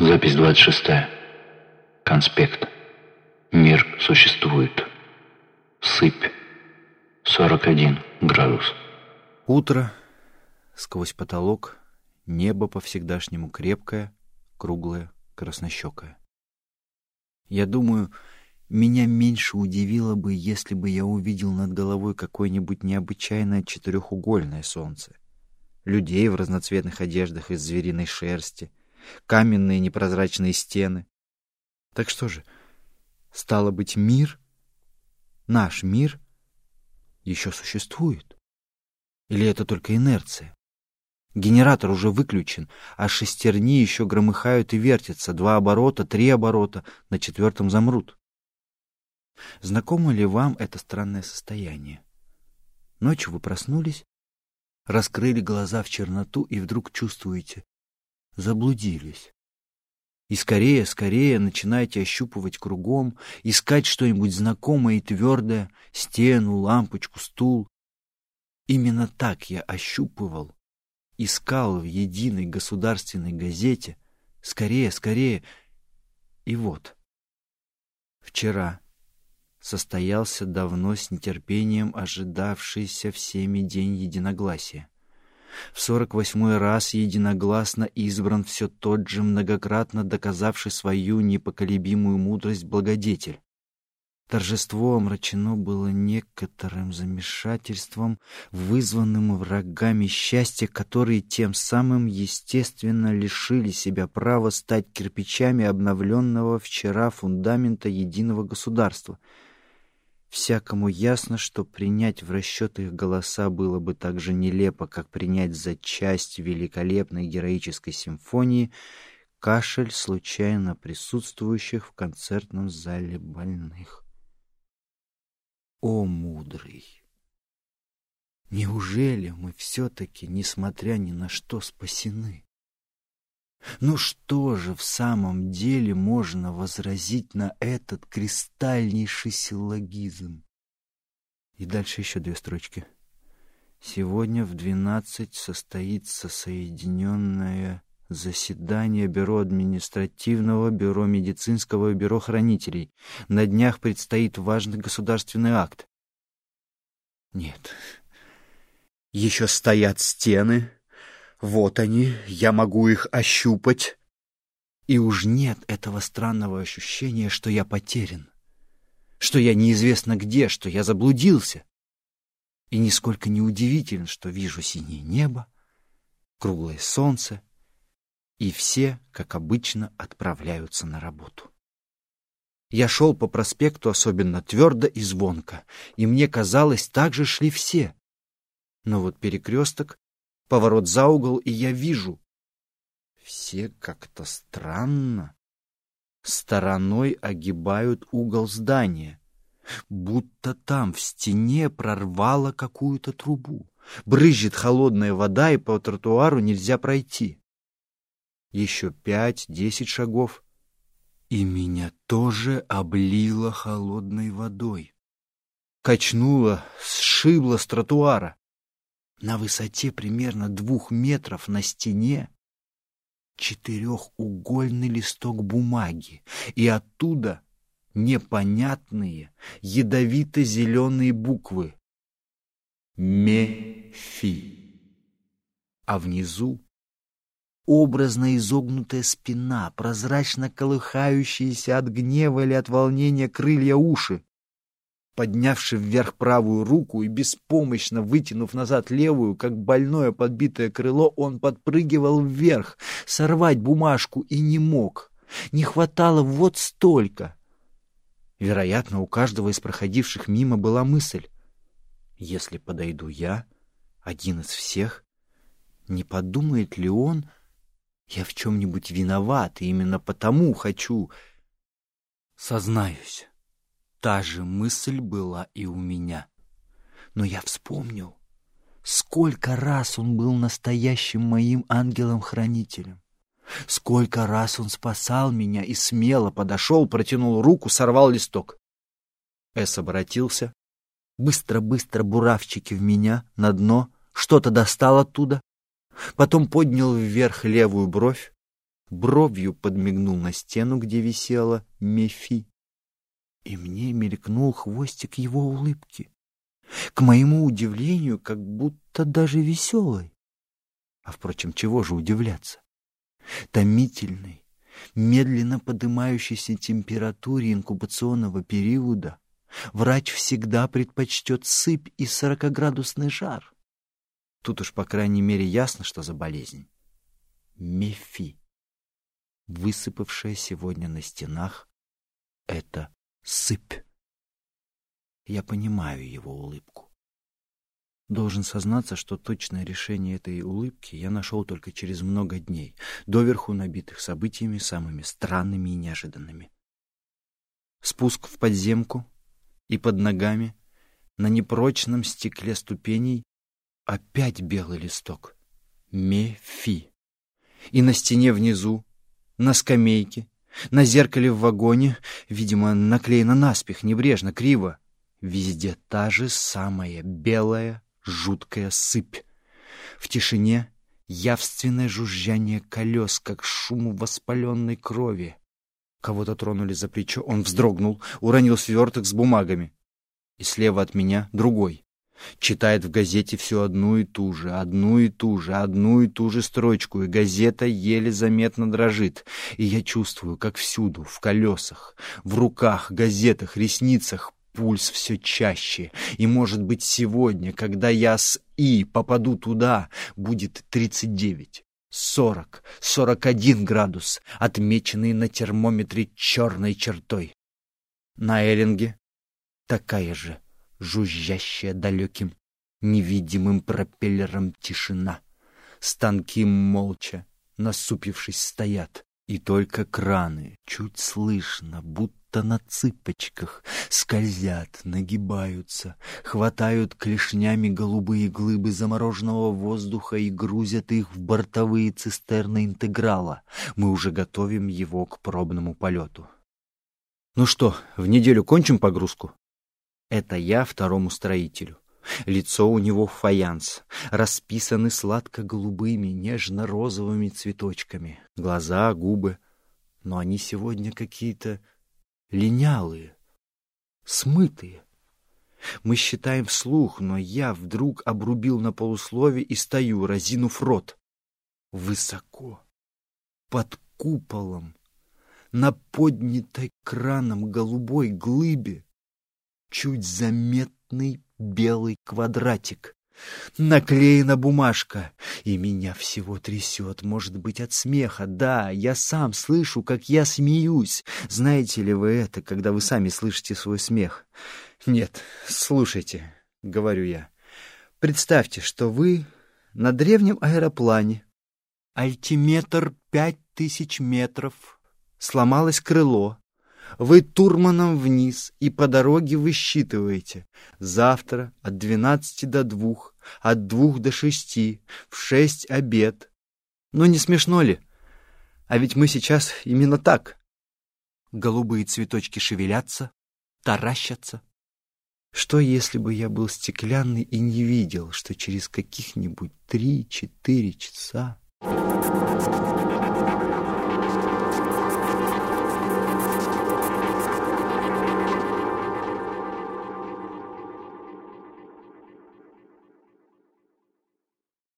Запись 26. Конспект. Мир существует. Сыпь. 41 градус. Утро. Сквозь потолок. Небо по-всегдашнему крепкое, круглое, краснощекое. Я думаю, меня меньше удивило бы, если бы я увидел над головой какое-нибудь необычайное четырехугольное солнце. Людей в разноцветных одеждах из звериной шерсти, каменные непрозрачные стены. Так что же, стало быть, мир, наш мир, еще существует? Или это только инерция? Генератор уже выключен, а шестерни еще громыхают и вертятся. Два оборота, три оборота, на четвертом замрут. Знакомо ли вам это странное состояние? Ночью вы проснулись, раскрыли глаза в черноту и вдруг чувствуете — заблудились. И скорее, скорее начинаете ощупывать кругом, искать что-нибудь знакомое и твердое, стену, лампочку, стул. Именно так я ощупывал, искал в единой государственной газете. Скорее, скорее. И вот. Вчера состоялся давно с нетерпением ожидавшийся всеми день единогласия. В сорок восьмой раз единогласно избран все тот же многократно доказавший свою непоколебимую мудрость благодетель. Торжество омрачено было некоторым замешательством, вызванным врагами счастья, которые тем самым, естественно, лишили себя права стать кирпичами обновленного вчера фундамента единого государства — Всякому ясно, что принять в расчет их голоса было бы так же нелепо, как принять за часть великолепной героической симфонии кашель случайно присутствующих в концертном зале больных. О, мудрый! Неужели мы все-таки, несмотря ни на что, спасены? Ну что же в самом деле можно возразить на этот кристальнейший силлогизм? И дальше еще две строчки. Сегодня в двенадцать состоится соединенное заседание Бюро административного, Бюро медицинского и Бюро хранителей. На днях предстоит важный государственный акт. Нет, еще стоят стены, вот они, я могу их ощупать. И уж нет этого странного ощущения, что я потерян, что я неизвестно где, что я заблудился. И нисколько не удивительно, что вижу синее небо, круглое солнце, и все, как обычно, отправляются на работу. Я шел по проспекту особенно твердо и звонко, и мне казалось, так же шли все. Но вот перекресток поворот за угол, и я вижу. Все как-то странно. Стороной огибают угол здания, будто там в стене прорвало какую-то трубу. Брызжет холодная вода, и по тротуару нельзя пройти. Еще пять-десять шагов, и меня тоже облило холодной водой. Качнуло, сшибло с тротуара. На высоте примерно двух метров на стене четырехугольный листок бумаги, и оттуда непонятные ядовито-зеленые буквы «Мефи». А внизу образно изогнутая спина, прозрачно колыхающиеся от гнева или от волнения крылья уши поднявши вверх правую руку и беспомощно вытянув назад левую, как больное подбитое крыло, он подпрыгивал вверх, сорвать бумажку и не мог. Не хватало вот столько. Вероятно, у каждого из проходивших мимо была мысль. Если подойду я, один из всех, не подумает ли он, я в чем-нибудь виноват, и именно потому хочу... Сознаюсь. Та же мысль была и у меня. Но я вспомнил, сколько раз он был настоящим моим ангелом-хранителем. Сколько раз он спасал меня и смело подошел, протянул руку, сорвал листок. Эс обратился, быстро-быстро буравчики в меня, на дно, что-то достал оттуда, потом поднял вверх левую бровь, бровью подмигнул на стену, где висела Мефи. И мне мелькнул хвостик его улыбки. К моему удивлению, как будто даже веселой. А, впрочем, чего же удивляться? Томительной, медленно поднимающейся температуре инкубационного периода врач всегда предпочтет сыпь и сорокоградусный жар. Тут уж, по крайней мере, ясно, что за болезнь. Мефи, высыпавшая сегодня на стенах, это сыпь. Я понимаю его улыбку. Должен сознаться, что точное решение этой улыбки я нашел только через много дней, доверху набитых событиями самыми странными и неожиданными. Спуск в подземку, и под ногами, на непрочном стекле ступеней, опять белый листок. Мефи. И на стене внизу, на скамейке, на зеркале в вагоне, видимо, наклеено наспех, небрежно, криво. Везде та же самая белая жуткая сыпь. В тишине явственное жужжание колес, как шум воспаленной крови. Кого-то тронули за плечо, он вздрогнул, уронил сверток с бумагами. И слева от меня другой. Читает в газете всю одну и ту же, одну и ту же, одну и ту же строчку, и газета еле заметно дрожит. И я чувствую, как всюду, в колесах, в руках, газетах, ресницах, пульс все чаще, и, может быть, сегодня, когда я с И попаду туда, будет 39, 40, 41 градус, отмеченный на термометре черной чертой. На Эллинге такая же, жужжащая далеким, невидимым пропеллером тишина. Станки молча, насупившись, стоят, и только краны чуть слышно, будто на цыпочках, скользят, нагибаются, хватают клешнями голубые глыбы замороженного воздуха и грузят их в бортовые цистерны интеграла. Мы уже готовим его к пробному полету. Ну что, в неделю кончим погрузку? Это я второму строителю. Лицо у него фаянс, расписаны сладко-голубыми, нежно-розовыми цветочками. Глаза, губы. Но они сегодня какие-то линялые, смытые. Мы считаем вслух, но я вдруг обрубил на полуслове и стою, разинув рот. Высоко, под куполом, на поднятой краном голубой глыбе, чуть заметный белый квадратик. Наклеена бумажка, и меня всего трясет, может быть, от смеха. Да, я сам слышу, как я смеюсь. Знаете ли вы это, когда вы сами слышите свой смех? Нет, слушайте, — говорю я. Представьте, что вы на древнем аэроплане. Альтиметр пять тысяч метров. Сломалось крыло. Вы турманом вниз и по дороге высчитываете. Завтра от двенадцати до двух, от двух до шести, в шесть обед. Ну не смешно ли? А ведь мы сейчас именно так. Голубые цветочки шевелятся, таращатся. Что, если бы я был стеклянный и не видел, что через каких-нибудь три-четыре часа...